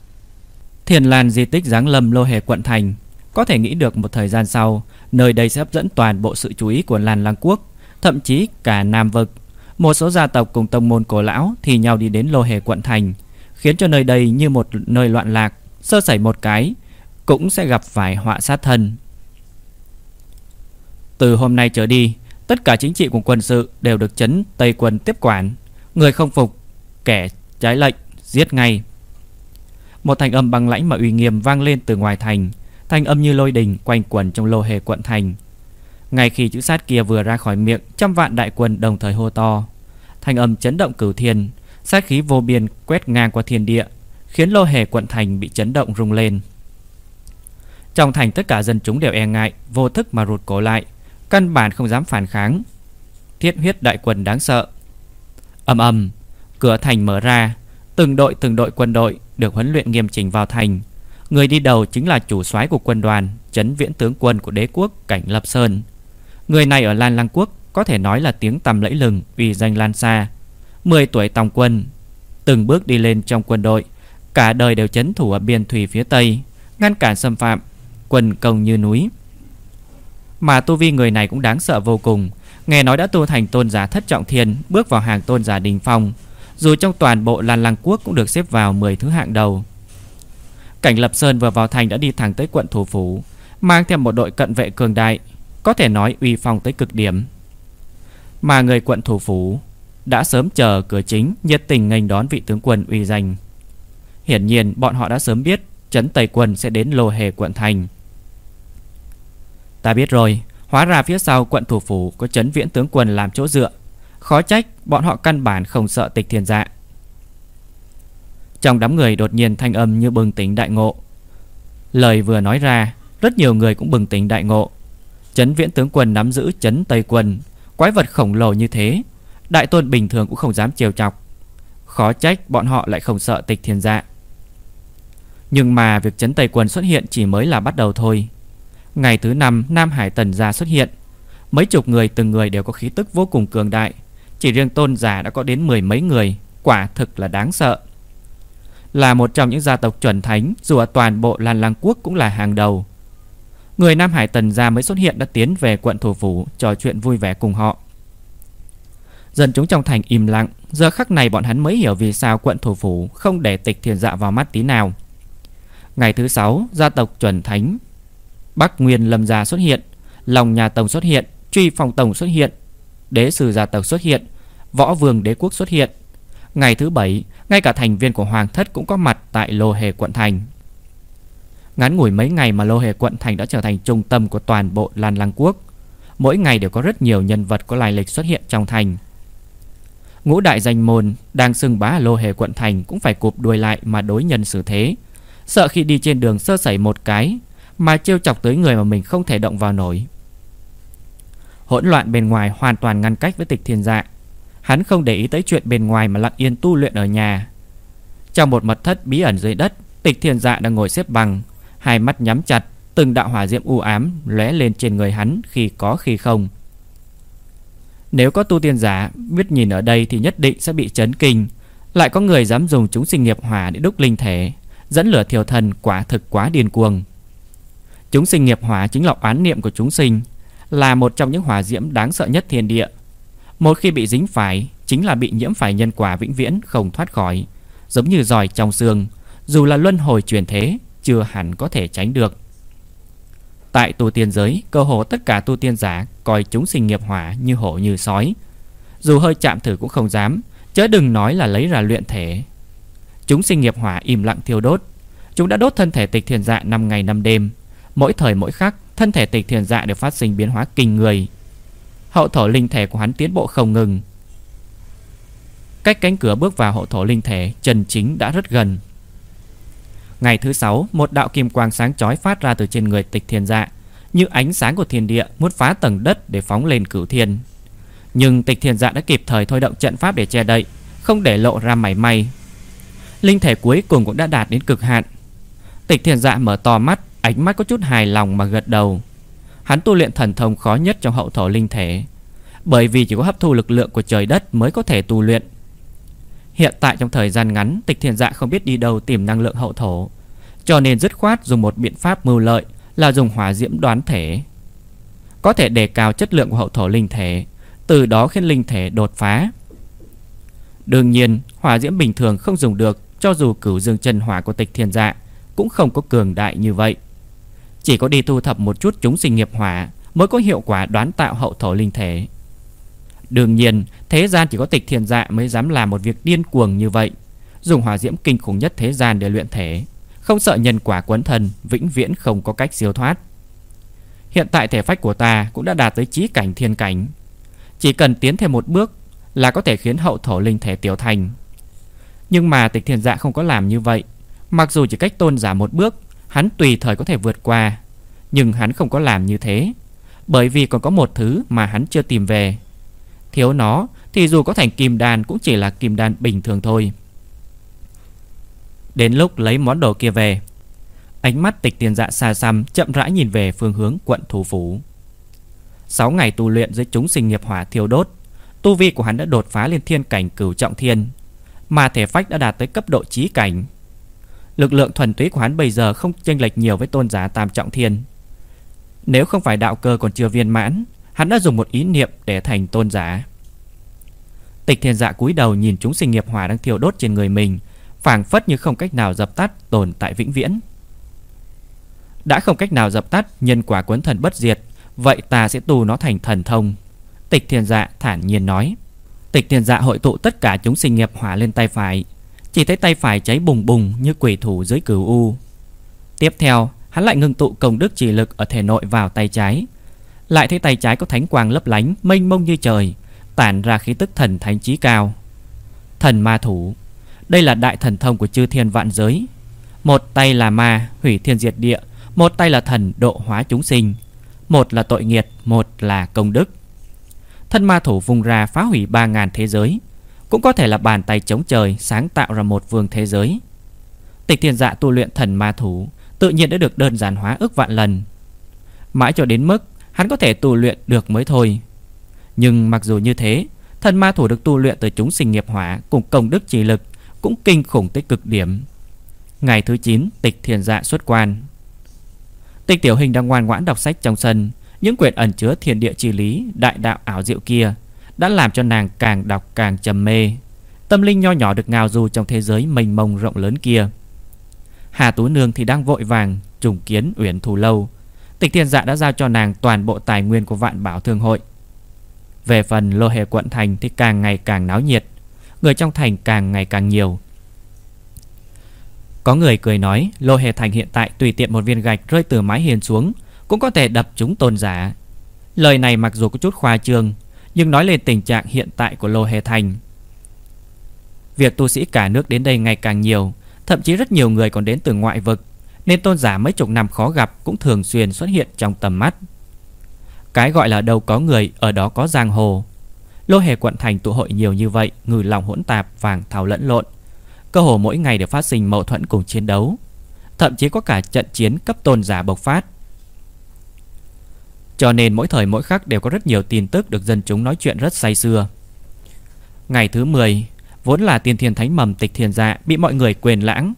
Thiền làn di tích giáng lâm lô hề quận thành Có thể nghĩ được một thời gian sau, Nơi đây sẽ hấp dẫn toàn bộ sự chú ý của làn lang quốc, Thậm chí cả Nam Vực. Một số gia tộc cùng tông môn cổ lão Thì nhau đi đến lô hề quận thành, Khiến cho nơi đây như một nơi loạn lạc. Sơ sẩy một cái, Cũng sẽ gặp phải họa sát thân. Từ hôm nay trở đi, Tất cả chính trị của quân sự Đều được chấn Tây quân tiếp quản. Người không phục, Kẻ trái lệnh, giết ngay. Một thành âm băng lãnh mà uy nghiêm vang lên từ ngoài thành Thành âm như lôi đình quanh quẩn trong lô hề quận thành. Ngay khi chữ sát kia vừa ra khỏi miệng, Trăm vạn đại quân đồng thời hô to. Thành âm chấn động cửu thiên, Sát khí vô biên quét ngang qua thiên địa Khiến lô hề quận thành bị chấn động rung lên. Trong thành tất cả dân chúng đều e ngại, Vô thức mà rụt cổ lại, Căn bản không dám phản kháng. Thiết huyết đại quân đáng sợ. Ầm ầm, Cửa thành mở ra, Từng đội từng đội quân đội Được huấn luyện nghiêm chỉnh vào thành. Người đi đầu chính là chủ soái của quân đoàn, Chấn viễn tướng quân của đế quốc Cảnh Lập Sơn. Người này ở Lan Lăng Quốc Có thể nói là tiếng tầm lẫy lừng Vì danh lan xa. 10 tuổi tòng quân Từng bước đi lên trong quân đội Cả đời đều chấn thủ ở biên thủy phía Tây, Ngăn cản xâm phạm, quần công như núi. Mà tu vi người này cũng đáng sợ vô cùng. Nghe nói đã tu thành tôn giả thất trọng thiên, Bước vào hàng tôn giả đình phong. Dù trong toàn bộ Lan Lăng Quốc Cũng được xếp vào 10 thứ hạng đầu. Cảnh Lập Sơn vừa vào thành đã đi thẳng tới quận thủ phủ, Mang theo một đội cận vệ cường đại, Có thể nói uy phong tới cực điểm. Mà người quận thủ phủ Đã sớm chờ cửa chính, Nhiệt tình nghênh đón vị tướng quân uy danh. Hiển nhiên, bọn họ đã sớm biết Trấn Tây Quân sẽ đến lô hề quận thành. Ta biết rồi, Hóa ra phía sau quận thủ phủ Có trấn viễn tướng quân làm chỗ dựa. Khó trách bọn họ căn bản không sợ tịch thiên dạ. Trong đám người đột nhiên thanh âm như bừng tỉnh đại ngộ. Lời vừa nói ra, Rất nhiều người cũng bừng tỉnh đại ngộ. Trấn viễn tướng quân nắm giữ trấn Tây quân, Quái vật khổng lồ như thế, Đại tôn bình thường cũng không dám chiều chọc. Khó trách bọn họ lại không sợ tịch thiên dạ. Nhưng mà việc chấn Tây quân xuất hiện chỉ mới là bắt đầu thôi. Ngày thứ năm, Nam Hải Tần gia xuất hiện. Mấy chục người, từng người đều có khí tức vô cùng cường đại. Chỉ riêng tôn giả đã có đến mười mấy người. Quả thực là đáng sợ. Là một trong những gia tộc chuẩn thánh, Dù ở toàn bộ Lan Lăng Quốc cũng là hàng đầu. Người Nam Hải Tần gia mới xuất hiện đã tiến về quận thủ phủ, Trò chuyện vui vẻ cùng họ. Dân chúng trong thành im lặng. Giờ khắc này bọn hắn mới hiểu vì sao quận thủ phủ Không để tịch thiền dạ vào mắt tí nào. Ngày thứ sáu, Gia tộc chuẩn thánh. Bắc Nguyên Lâm Gia xuất hiện Lòng Nhà tổng xuất hiện, Truy Phòng tổng xuất hiện, Đế sử Gia Tộc xuất hiện, Võ Vương Đế Quốc xuất hiện. Ngày thứ bảy, Ngay cả thành viên của Hoàng Thất cũng có mặt Tại Lô Hề Quận Thành. Ngắn ngủi mấy ngày mà Lô Hề Quận Thành Đã trở thành trung tâm của toàn bộ Lan Lăng Quốc, Mỗi ngày đều có rất nhiều nhân vật có lai lịch xuất hiện trong thành. Ngũ đại danh môn đang xưng bá lô hề quận thành cũng phải cụp đuôi lại mà đối nhân xử thế. Sợ khi đi trên đường sơ sẩy một cái mà trêu chọc tới người mà mình không thể động vào nổi. Hỗn loạn bên ngoài hoàn toàn ngăn cách với tịch thiên dạ. Hắn không để ý tới chuyện bên ngoài mà lặng yên tu luyện ở nhà. Trong một mật thất bí ẩn dưới đất, tịch thiên dạ đang ngồi xếp bằng, hai mắt nhắm chặt, từng đạo hỏa diệm u ám lóe lên trên người hắn khi có khi không. Nếu có tu tiên giả biết nhìn ở đây thì nhất định sẽ bị chấn kinh, lại có người dám dùng chúng sinh nghiệp hỏa để đúc linh thể, dẫn lửa thiêu thần quả thực quá điên cuồng. Chúng sinh nghiệp hỏa chính là oán niệm của chúng sinh, là một trong những hỏa diễm đáng sợ nhất thiên địa. Một khi bị dính phải, chính là bị nhiễm phải nhân quả vĩnh viễn không thoát khỏi, giống như giỏi trong xương, dù là luân hồi truyền thế, chưa hẳn có thể tránh được. Tại tu tiên giới, cơ hồ tất cả tu tiên giả coi chúng sinh nghiệp hỏa như hổ như sói. Dù hơi chạm thử cũng không dám, chớ đừng nói là lấy ra luyện thể. Chúng sinh nghiệp hỏa im lặng thiêu đốt. Chúng đã đốt thân thể tịch thiền dạ 5 ngày 5 đêm. Mỗi thời mỗi khắc, thân thể tịch thiền dạ đều phát sinh biến hóa kinh người. Hậu thổ linh thể của hắn tiến bộ không ngừng. Cách cánh cửa bước vào hậu thổ linh thể, chân chính đã rất gần. Ngày thứ sáu, một đạo kim quang sáng chói phát ra từ trên người tịch thiền dạ, như ánh sáng của thiên địa muốn phá tầng đất để phóng lên cửu thiên. Nhưng tịch thiền dạ đã kịp thời thôi động trận pháp để che đậy, không để lộ ra mảy may. Linh thể cuối cùng cũng đã đạt đến cực hạn. Tịch thiên dạ mở to mắt, ánh mắt có chút hài lòng mà gật đầu. Hắn tu luyện thần thông khó nhất trong hậu thổ linh thể, bởi vì chỉ có hấp thu lực lượng của trời đất mới có thể tu luyện. Hiện tại trong thời gian ngắn Tịch thiền dạ không biết đi đâu tìm năng lượng hậu thổ Cho nên dứt khoát dùng một biện pháp mưu lợi Là dùng hỏa diễm đoán thể Có thể đề cao chất lượng của hậu thổ linh thể Từ đó khiến linh thể đột phá Đương nhiên hỏa diễm bình thường không dùng được cho dù cửu dương chân hỏa của tịch Thiên dạ Cũng không có cường đại như vậy. Chỉ có đi thu thập một chút chúng sinh nghiệp hỏa Mới có hiệu quả đoán tạo hậu thổ linh thể. Đương nhiên, Thế gian chỉ có tịch Thiên dạ mới dám làm một việc điên cuồng như vậy. Dùng hỏa diễm kinh khủng nhất thế gian để luyện thể, Không sợ nhân quả quấn thân, Vĩnh viễn không có cách siêu thoát. Hiện tại thể phách của ta Cũng đã đạt tới trí cảnh thiên cảnh. Chỉ cần tiến thêm một bước Là có thể khiến hậu thổ linh thể tiểu thành. Nhưng mà tịch thiền dạ không có làm như vậy Mặc dù chỉ cách tôn giả một bước Hắn tùy thời có thể vượt qua Nhưng hắn không có làm như thế Bởi vì còn có một thứ mà hắn chưa tìm về Thiếu nó thì dù có thành kim đan cũng chỉ là kim đan bình thường thôi. Đến lúc lấy món đồ kia về, ánh mắt tịch tiền dạ xa xăm chậm rãi nhìn về phương hướng quận thủ phủ. 6 ngày tu luyện dưới chúng sinh nghiệp hỏa thiêu đốt, tu vi của hắn đã đột phá lên thiên cảnh cửu trọng thiên, mà thể phách đã đạt tới cấp độ trí cảnh. Lực lượng thuần túy của hắn bây giờ không chênh lệch nhiều với tôn giả tam trọng thiên. Nếu không phải đạo cơ còn chưa viên mãn, Hắn đã dùng một ý niệm để thành tôn giả Tịch thiên dạ cúi đầu nhìn chúng sinh nghiệp hỏa đang thiêu đốt trên người mình phảng phất như không cách nào dập tắt tồn tại vĩnh viễn Đã không cách nào dập tắt nhân quả quấn thần bất diệt Vậy ta sẽ tu nó thành thần thông Tịch thiên dạ thản nhiên nói Tịch tiền dạ hội tụ tất cả chúng sinh nghiệp hỏa lên tay phải. Chỉ thấy tay phải cháy bùng bùng như quỷ thủ dưới cửu u. Tiếp theo, hắn lại ngưng tụ công đức chỉ lực ở thể nội vào tay trái. Lại thấy tay trái có thánh quang lấp lánh, Mênh mông như trời, Tản ra khí tức thần thánh trí cao. Thần ma thủ. Đây là đại thần thông của chư thiên vạn giới. Một tay là ma, Hủy thiên diệt địa. Một tay là thần độ hóa chúng sinh. Một là tội nghiệt Một là công đức. Thân ma thủ vùng ra phá hủy ba ngàn thế giới. Cũng có thể là bàn tay chống trời Sáng tạo ra một vương thế giới. Tịch thiên dạ tu luyện thần ma thủ, Tự nhiên đã được đơn giản hóa ước vạn lần. Mãi cho đến mức, Hắn có thể tu luyện được mới thôi. Nhưng mặc dù như thế, Thần ma thủ được tu luyện từ chúng sinh nghiệp hỏa Cùng công đức trì lực Cũng kinh khủng tới cực điểm. Ngày thứ 9 tịch thiền dạ xuất quan. Tịch tiểu hình đang ngoan ngoãn đọc sách trong sân những quyển ẩn chứa thiên địa chi lý, Đại đạo ảo diệu kia Đã làm cho nàng càng đọc càng trầm mê. Tâm linh nho nhỏ được ngào du trong thế giới mênh mông rộng lớn kia. Hà Tú Nương thì đang vội vàng trùng kiến uyển thù lâu. Tịch thiên dạ đã giao cho nàng toàn bộ tài nguyên của vạn bảo thương hội. Về phần lô hề quận thành thì càng ngày càng náo nhiệt, Người trong thành càng ngày càng nhiều. Có người cười nói, Lô hề thành hiện tại tùy tiện một viên gạch rơi từ mái hiền xuống cũng có thể đập chúng tôn giả. Lời này mặc dù có chút khoa trương, Nhưng nói lên tình trạng hiện tại của lô hề thành. Việc tu sĩ cả nước đến đây ngày càng nhiều, Thậm chí rất nhiều người còn đến từ ngoại vực, Nên tôn giả mấy chục năm khó gặp Cũng thường xuyên xuất hiện trong tầm mắt. Cái gọi là đâu có người, Ở đó có giang hồ. Lô hề quận thành tụ hội nhiều như vậy, Ngừ lòng hỗn tạp, vàng thảo lẫn lộn. Cơ hồ mỗi ngày đều phát sinh mâu thuẫn cùng chiến đấu. Thậm chí có cả trận chiến cấp tôn giả bộc phát. Cho nên mỗi thời mỗi khắc đều có rất nhiều tin tức Được dân chúng nói chuyện rất say xưa Ngày thứ 10 Vốn là tiên thiên thánh mầm tịch thiền dạ Bị mọi người quên lãng,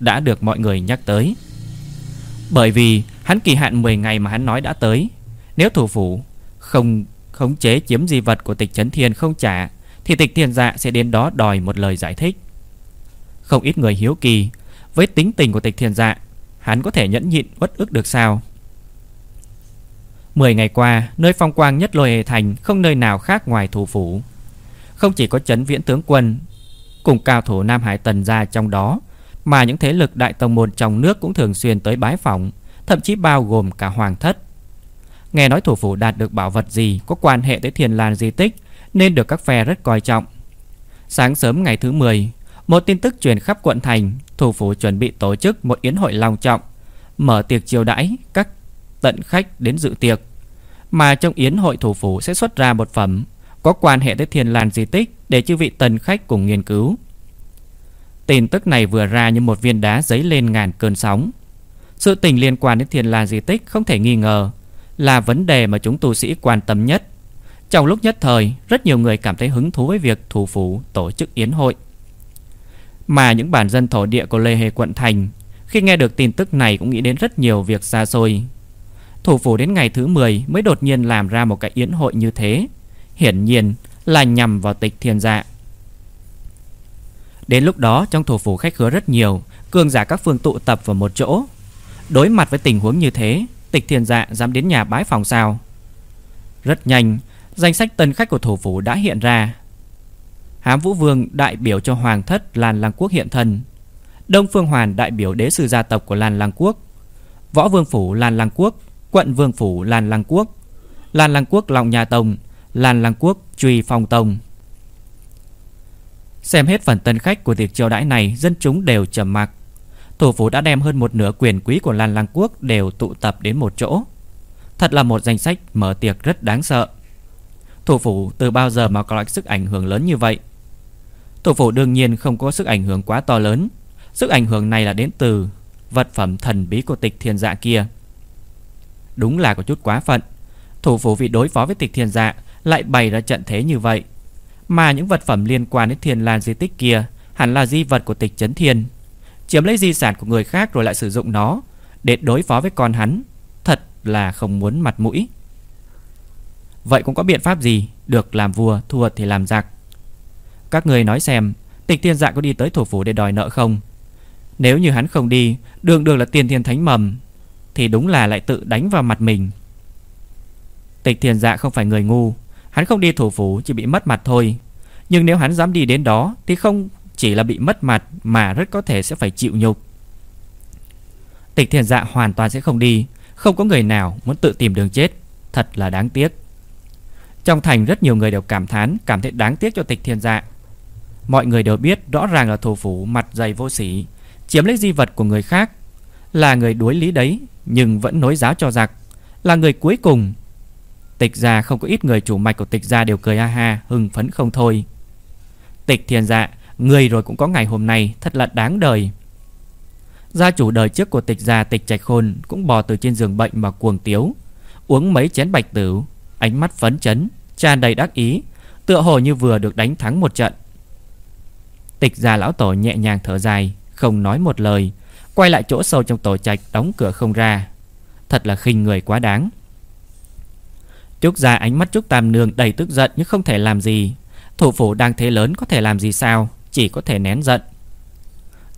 Đã được mọi người nhắc tới. Bởi vì hắn kỳ hạn 10 ngày mà hắn nói đã tới, Nếu thủ phủ không khống chế chiếm di vật của tịch chấn thiên không trả, Thì tịch thiền dạ sẽ đến đó đòi một lời giải thích. Không ít người hiếu kỳ Với tính tình của tịch thiền dạ Hắn có thể nhẫn nhịn uất ức được sao? 10 ngày qua, Nơi phong quang nhất lôi hề thành Không nơi nào khác ngoài thủ phủ. Không chỉ có chấn viễn tướng quân Cùng cao thủ Nam Hải Tần ra trong đó, Mà những thế lực đại tông môn trong nước Cũng thường xuyên tới bái phỏng, Thậm chí bao gồm cả hoàng thất. Nghe nói thủ phủ đạt được bảo vật gì Có quan hệ tới thiền làn di tích, Nên được các phe rất coi trọng. Sáng sớm ngày thứ 10 Một tin tức truyền khắp quận thành, Thủ phủ chuẩn bị tổ chức một yến hội long trọng, Mở tiệc chiêu đãi Các tận khách đến dự tiệc Mà trong yến hội thủ phủ sẽ xuất ra một phẩm có quan hệ tới thiền làn di tích để chư vị tần khách cùng nghiên cứu. Tin tức này vừa ra như một viên đá giấy lên ngàn cơn sóng. Sự tình liên quan đến thiền làn di tích không thể nghi ngờ là vấn đề mà chúng tu sĩ quan tâm nhất. Trong lúc nhất thời, rất nhiều người cảm thấy hứng thú với việc thủ phủ tổ chức yến hội. Mà những bản dân thổ địa của Lê Hề quận thành khi nghe được tin tức này cũng nghĩ đến rất nhiều việc xa xôi. Thủ phủ đến ngày thứ 10 mới đột nhiên làm ra một cái yến hội như thế. Hiển nhiên là nhằm vào tịch thiên dạ. Đến lúc đó, trong thủ phủ khách khứa rất nhiều, Cường giả các phương tụ tập vào một chỗ. Đối mặt với tình huống như thế, Tịch thiên dạ dám đến nhà bái phòng sao? Rất nhanh, Danh sách tân khách của thủ phủ đã hiện ra. Hám Vũ Vương đại biểu cho Hoàng thất Lan Lăng Quốc hiện thân. Đông Phương Hoàn đại biểu đế sư gia tộc của Lan Lăng Quốc. Võ Vương Phủ Lan Lăng Quốc Quận Vương Phủ, Lan Lăng Quốc. Lan Lăng Quốc Long Nhà Tông, Lan Lăng Quốc truy phong tông. Xem hết phần tân khách của tiệc chiêu đãi này, Dân chúng đều trầm mặc. Thủ phủ đã đem hơn một nửa quyền quý của Lan Lăng Quốc Đều tụ tập đến một chỗ. Thật là một danh sách mở tiệc rất đáng sợ. Thủ phủ từ bao giờ mà có lại sức ảnh hưởng lớn như vậy? Thủ phủ đương nhiên không có sức ảnh hưởng quá to lớn. Sức ảnh hưởng này là đến từ Vật phẩm thần bí của tịch thiên dạ kia. Đúng là có chút quá phận Thủ phủ vì đối phó với tịch thiền dạ lại bày ra trận thế như vậy. Mà những vật phẩm liên quan đến thiền lan di tích kia hẳn là di vật của tịch chấn thiên. Chiếm lấy di sản của người khác rồi lại sử dụng nó để đối phó với con hắn. Thật là không muốn mặt mũi. Vậy cũng có biện pháp gì Được làm vua, thua thì làm giặc Các người nói xem, Tịch thiên dạ có đi tới thủ phủ để đòi nợ không Nếu như hắn không đi, Đường đường là tiền thiên thánh mầm thì đúng là lại tự đánh vào mặt mình. Tịch thiên dạ không phải người ngu, Hắn không đi thủ phủ chỉ bị mất mặt thôi. Nhưng nếu hắn dám đi đến đó Thì không chỉ là bị mất mặt Mà rất có thể sẽ phải chịu nhục. Tịch thiền dạ hoàn toàn sẽ không đi, Không có người nào muốn tự tìm đường chết. Thật là đáng tiếc. Trong thành rất nhiều người đều cảm thán, Cảm thấy đáng tiếc cho tịch thiền dạ. Mọi người đều biết rõ ràng là thủ phủ Mặt dày vô sỉ, Chiếm lấy di vật của người khác. Là người đuối lý đấy Nhưng vẫn nối giáo cho giặc Là người cuối cùng Tịch gia không có ít người chủ mạch của tịch gia đều cười ha ha, hưng phấn không thôi. Tịch thiên dạ, người rồi cũng có ngày hôm nay, thật là đáng đời. Gia chủ đời trước của tịch gia tịch trạch khôn cũng bò từ trên giường bệnh mà cuồng tiếu. Uống mấy chén bạch tử, ánh mắt phấn chấn, tràn đầy đắc ý, tựa hồ như vừa được đánh thắng một trận. Tịch gia lão tổ nhẹ nhàng thở dài, không nói một lời, quay lại chỗ sâu trong tổ trạch đóng cửa không ra. Thật là khinh người quá đáng. Trúc ra ánh mắt Trúc Tam Nương đầy tức giận nhưng không thể làm gì. Thủ phủ đang thế lớn có thể làm gì sao, chỉ có thể nén giận.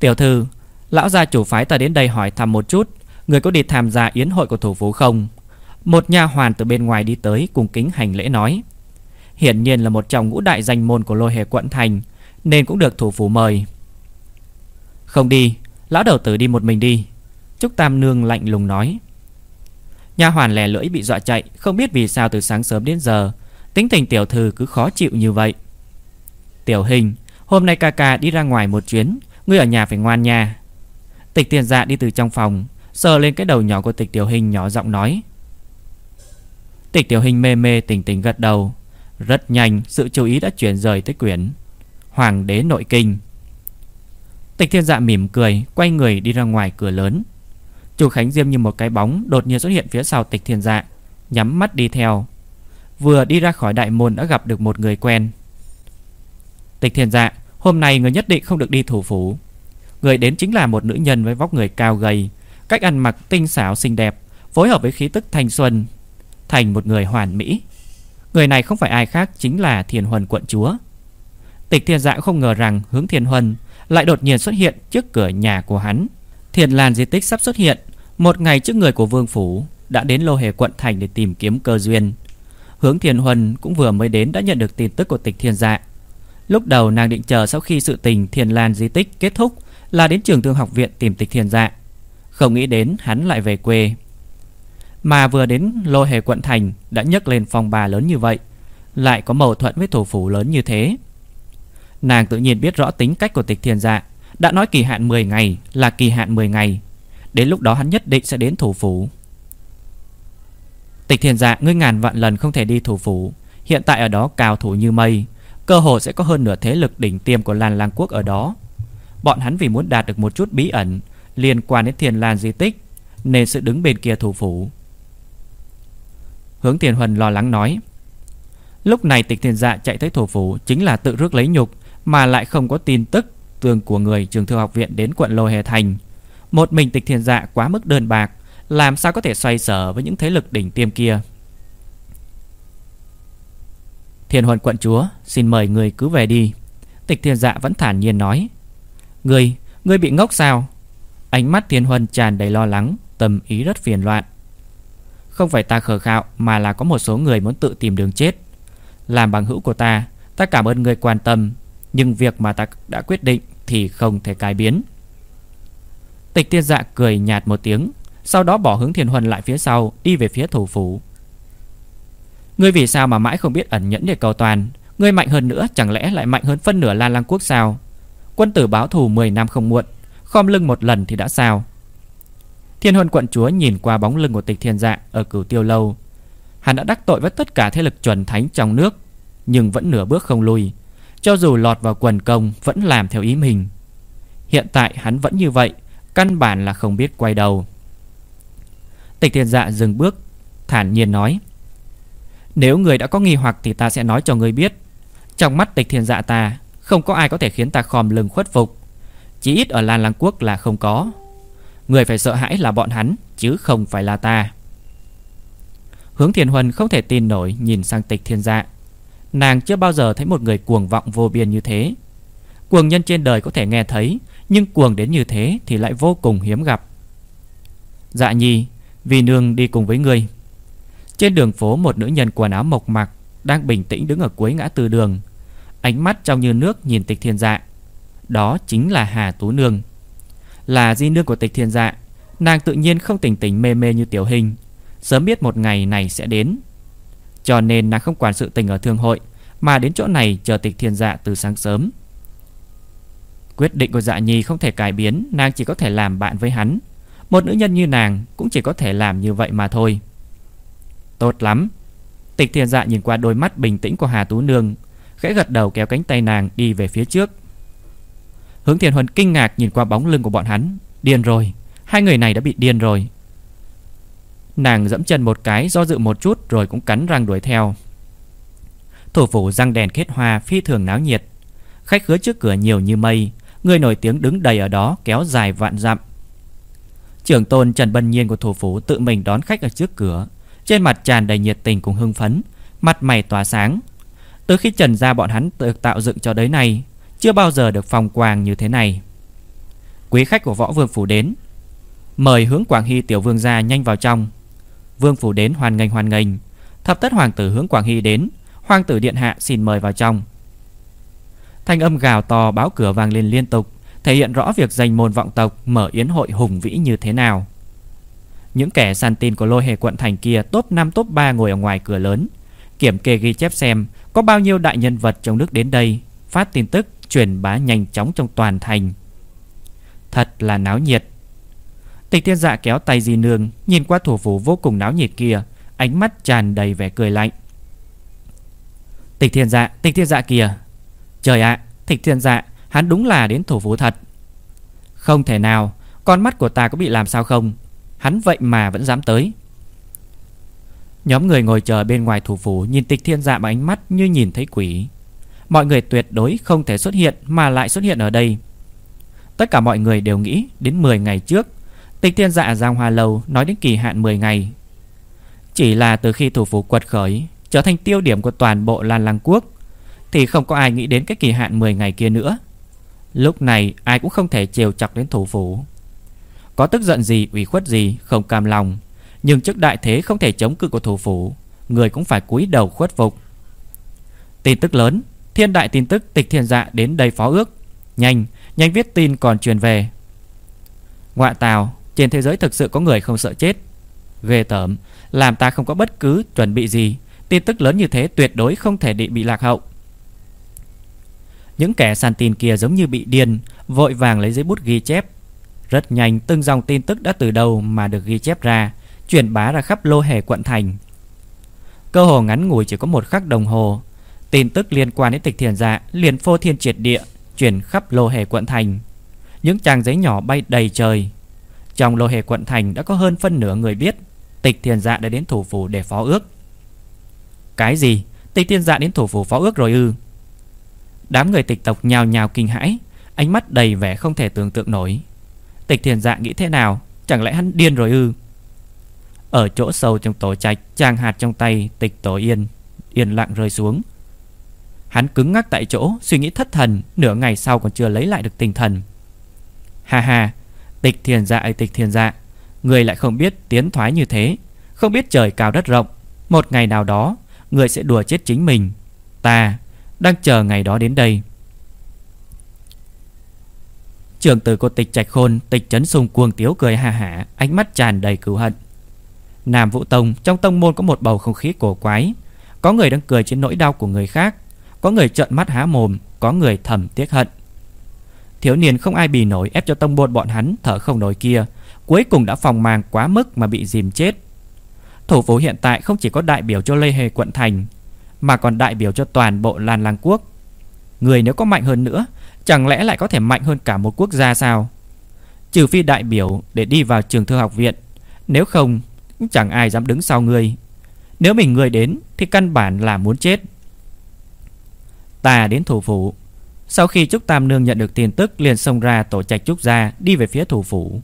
Tiểu thư, lão gia chủ phái ta đến đây hỏi thăm một chút, người có đi tham gia yến hội của thủ phủ không? Một nha hoàn từ bên ngoài đi tới cùng kính hành lễ nói. Hiển nhiên là một trong ngũ đại danh môn của lôi hệ quận thành, nên cũng được thủ phủ mời. Không đi, lão đầu tử đi một mình đi. Trúc Tam Nương lạnh lùng nói. Nha hoàn lè lưỡi bị dọa chạy, Không biết vì sao từ sáng sớm đến giờ, Tính tình tiểu thư cứ khó chịu như vậy. Tiểu hình, Hôm nay ca ca đi ra ngoài một chuyến, Ngươi ở nhà phải ngoan nha. Tịch tiền dạ đi từ trong phòng, Sờ lên cái đầu nhỏ của tịch tiểu hình nhỏ giọng nói. Tịch tiểu hình mê mê tỉnh tỉnh gật đầu. Rất nhanh, sự chú ý đã chuyển rời tới quyển Hoàng đế nội kinh. Tịch thiên dạ mỉm cười, Quay người đi ra ngoài cửa lớn. Chu Khánh Diêm như một cái bóng Đột nhiên xuất hiện phía sau tịch thiên dạ Nhắm mắt đi theo. Vừa đi ra khỏi đại môn đã gặp được một người quen. Tịch thiên dạ Hôm nay người nhất định không được đi thủ phủ. Người đến chính là một nữ nhân với vóc người cao gầy, Cách ăn mặc tinh xảo xinh đẹp, Phối hợp với khí tức thanh xuân, Thành một người hoàn mỹ. Người này không phải ai khác Chính là Thiền Huân quận chúa. Tịch thiên dạ không ngờ rằng hướng Thiền Huân lại đột nhiên xuất hiện trước cửa nhà của hắn. Thiền làn di tích sắp xuất hiện. Một ngày trước người của vương phủ Đã đến lô hề quận thành để tìm kiếm cơ duyên. Hướng Thiền Huân cũng vừa mới đến Đã nhận được tin tức của tịch thiên dạ. Lúc đầu nàng định chờ sau khi sự tình Thiền Lan di tích kết thúc Là đến trường thương học viện tìm tịch thiên dạ. Không nghĩ đến hắn lại về quê. Mà vừa đến lô hề quận thành Đã nhấc lên phòng bà lớn như vậy, Lại có mâu thuẫn với thủ phủ lớn như thế. Nàng tự nhiên biết rõ tính cách của tịch thiên dạ. Đã nói kỳ hạn 10 ngày là kỳ hạn 10 ngày. Đến lúc đó hắn nhất định sẽ đến thủ phủ. Tịch thiên dạ ngươi ngàn vạn lần không thể đi thủ phủ. Hiện tại ở đó cao thủ như mây. Cơ hồ sẽ có hơn nửa thế lực đỉnh tiêm của Lan Lang Quốc ở đó. Bọn hắn vì muốn đạt được một chút bí ẩn Liên quan đến thiền lan di tích, Nên sự đứng bên kia thủ phủ. Hướng tiền huần lo lắng nói, Lúc này tịch thiền dạ chạy tới thủ phủ Chính là tự rước lấy nhục. Mà lại không có tin tức Tường của người trường thư học viện đến quận Lô Hề Thành. Một mình tịch thiền dạ quá mức đơn bạc Làm sao có thể xoay sở với những thế lực đỉnh tiêm kia? Thiền huân quận chúa Xin mời người cứ về đi. Tịch thiền dạ vẫn thản nhiên nói. Người, người bị ngốc sao? Ánh mắt thiền huân tràn đầy lo lắng Tâm ý rất phiền loạn. Không phải ta khờ khạo Mà là có một số người muốn tự tìm đường chết. Làm bằng hữu của ta Ta cảm ơn người quan tâm nhưng việc mà ta đã quyết định Thì không thể cải biến. Tịch thiên dạ cười nhạt một tiếng, Sau đó bỏ hướng thiên huân lại phía sau, Đi về phía thủ phủ. Ngươi vì sao mà mãi không biết ẩn nhẫn để cầu toàn? Ngươi mạnh hơn nữa, chẳng lẽ lại mạnh hơn phân nửa Lan Lang Quốc sao? Quân tử báo thù 10 năm không muộn, Khom lưng một lần thì đã sao? Thiên huân quận chúa nhìn qua bóng lưng của tịch thiên dạ Ở cửu tiêu lâu. Hắn đã đắc tội với tất cả thế lực chuẩn thánh trong nước, Nhưng vẫn nửa bước không lùi. Cho dù lọt vào quần công Vẫn làm theo ý mình. Hiện tại hắn vẫn như vậy, Căn bản là không biết quay đầu. Tịch thiên dạ dừng bước, Thản nhiên nói, nếu người đã có nghi hoặc thì ta sẽ nói cho người biết. Trong mắt tịch thiên dạ ta, Không có ai có thể khiến ta khom lưng khuất phục. Chỉ ít ở Lan Lăng Quốc là không có. Người phải sợ hãi là bọn hắn, Chứ không phải là ta. Hướng Thiên Huân không thể tin nổi Nhìn sang tịch thiên dạ. Nàng chưa bao giờ thấy một người cuồng vọng vô biên như thế. Cuồng nhân trên đời có thể nghe thấy, Nhưng cuồng đến như thế Thì lại vô cùng hiếm gặp. Dạ nhi Vì nương đi cùng với người trên đường phố, một nữ nhân quần áo mộc mạc Đang bình tĩnh đứng ở cuối ngã tư đường. Ánh mắt trong như nước nhìn tịch thiên dạ. Đó chính là Hà Tú Nương. Là di nương của tịch thiên dạ Nàng tự nhiên không tỉnh tỉnh mê mê như tiểu hình. Sớm biết một ngày này sẽ đến. Cho nên nàng không quản sự tình ở thương hội, Mà đến chỗ này chờ tịch thiên dạ từ sáng sớm. Quyết định của dạ nhi không thể cải biến, Nàng chỉ có thể làm bạn với hắn. Một nữ nhân như nàng cũng chỉ có thể làm như vậy mà thôi. Tốt lắm. Tịch thiên dạ nhìn qua đôi mắt bình tĩnh của Hà Tú Nương, Khẽ gật đầu kéo cánh tay nàng đi về phía trước. Hướng Thiền Huân kinh ngạc nhìn qua bóng lưng của bọn hắn. Điên rồi. Hai người này đã bị điên rồi. Nàng dẫm chân một cái, do dự một chút Rồi cũng cắn răng đuổi theo. Thủ phủ răng đèn kết hoa, phi thường náo nhiệt. Khách khứa trước cửa nhiều như mây, Người nổi tiếng đứng đầy ở đó kéo dài vạn dặm. Trưởng tôn Trần Bân Nhiên của thủ phủ tự mình đón khách ở trước cửa. Trên mặt tràn đầy nhiệt tình cùng hưng phấn, Mặt mày tỏa sáng. Từ khi trần ra bọn hắn được tạo dựng cho đấy này Chưa bao giờ được phòng quang như thế này. Quý khách của võ vương phủ đến. Mời hướng Quảng Hy tiểu vương gia nhanh vào trong. Vương phủ đến hoan nghênh hoan nghênh. Thập tất hoàng tử hướng Quảng Hy đến, Hoàng tử điện hạ xin mời vào trong. Thanh âm gào to báo cửa vang lên liên tục, Thể hiện rõ việc danh môn vọng tộc Mở yến hội hùng vĩ như thế nào. Những kẻ săn tin của lôi hề quận thành kia top 5 top 3 ngồi ở ngoài cửa lớn. Kiểm kê ghi chép xem Có bao nhiêu đại nhân vật trong nước đến đây, Phát tin tức Truyền bá nhanh chóng trong toàn thành. Thật là náo nhiệt. Tịch thiên dạ kéo tay di nương, Nhìn qua thủ phủ vô cùng náo nhiệt kia, Ánh mắt tràn đầy vẻ cười lạnh. Tịch thiên dạ Tịch thiên dạ kìa. Trời ạ, Tịch thiên dạ Hắn đúng là đến thủ phủ thật. Không thể nào, Con mắt của ta có bị làm sao không? Hắn vậy mà vẫn dám tới. Nhóm người ngồi chờ bên ngoài thủ phủ Nhìn tịch thiên dạ bằng ánh mắt như nhìn thấy quỷ. Mọi người tuyệt đối không thể xuất hiện Mà lại xuất hiện ở đây. Tất cả mọi người đều nghĩ đến 10 ngày trước Tịch thiên dạ Giang Hoa Lâu Nói đến kỳ hạn 10 ngày. Chỉ là từ khi thủ phủ quật khởi Trở thành tiêu điểm của toàn bộ Lan Lăng Quốc Thì không có ai nghĩ đến cái kỳ hạn 10 ngày kia nữa. Lúc này ai cũng không thể chiều chọc đến thủ phủ. Có tức giận gì, ủy khuất gì, không cam lòng. Nhưng trước đại thế không thể chống cự của thủ phủ Người cũng phải cúi đầu khuất phục. Tin tức lớn Thiên đại tin tức tịch thiên dạ đến đây phó ước. Nhanh, nhanh viết tin còn truyền về. Ngoạ tào trên thế giới thực sự có người không sợ chết. Ghê tởm, Làm ta không có bất cứ chuẩn bị gì. Tin tức lớn như thế tuyệt đối không thể bị lạc hậu. Những kẻ sàn tin kia giống như bị điên, Vội vàng lấy giấy bút ghi chép. Rất nhanh, từng dòng tin tức đã từ đầu mà được ghi chép ra, Truyền bá ra khắp lô hề quận thành. Cơ hồ ngắn ngủi chỉ có một khắc đồng hồ. Tin tức liên quan đến tịch thiền dạ liền phô thiên triệt địa Chuyển khắp lô hề quận thành. Những trang giấy nhỏ bay đầy trời. Trong lô hề quận thành đã có hơn phân nửa người biết Tịch thiền dạ đã đến thủ phủ để phó ước. Cái gì? Tịch thiền dạ đến thủ phủ phó ước rồi ư? Đám người tịch tộc nhào nhào kinh hãi, Ánh mắt đầy vẻ không thể tưởng tượng nổi. Tịch thiền dạ nghĩ thế nào? Chẳng lẽ hắn điên rồi ư? Ở chỗ sâu trong tổ trạch Trang hạt trong tay tịch tổ yên Yên lặng rơi xuống. Hắn cứng ngắc tại chỗ, Suy nghĩ thất thần, Nửa ngày sau còn chưa lấy lại được tinh thần. Ha ha Tịch thiền dạ ơi, tịch thiền dạ. Người lại không biết tiến thoái như thế. Không biết trời cao đất rộng. Một ngày nào đó, Người sẽ đùa chết chính mình. Ta đang chờ ngày đó đến đây. Trường tử của tịch trạch khôn, Tịch chấn sung cuồng tiếu cười ha hả, Ánh mắt tràn đầy cứu hận. Nam Vũ Tông, trong tông môn có một bầu không khí cổ quái. Có người đang cười trên nỗi đau của người khác. Có người trợn mắt há mồm, Có người thầm tiếc hận. Thiếu niên không ai bì nổi ép cho tông bột bọn hắn, thở không nổi kia. Cuối cùng đã phòng màng quá mức mà bị dìm chết. Thủ phủ hiện tại không chỉ có đại biểu cho Lê Hề quận thành, Mà còn đại biểu cho toàn bộ Lan làng Quốc. Người nếu có mạnh hơn nữa, Chẳng lẽ lại có thể mạnh hơn cả một quốc gia sao? Trừ phi đại biểu để đi vào trường thư học viện, Nếu không chẳng ai dám đứng sau người Nếu mình người đến, thì căn bản là muốn chết. Ta đến thủ phủ. Sau khi Trúc Tam Nương nhận được tin tức, liền xông ra tổ trạch Trúc gia, đi về phía thủ phủ.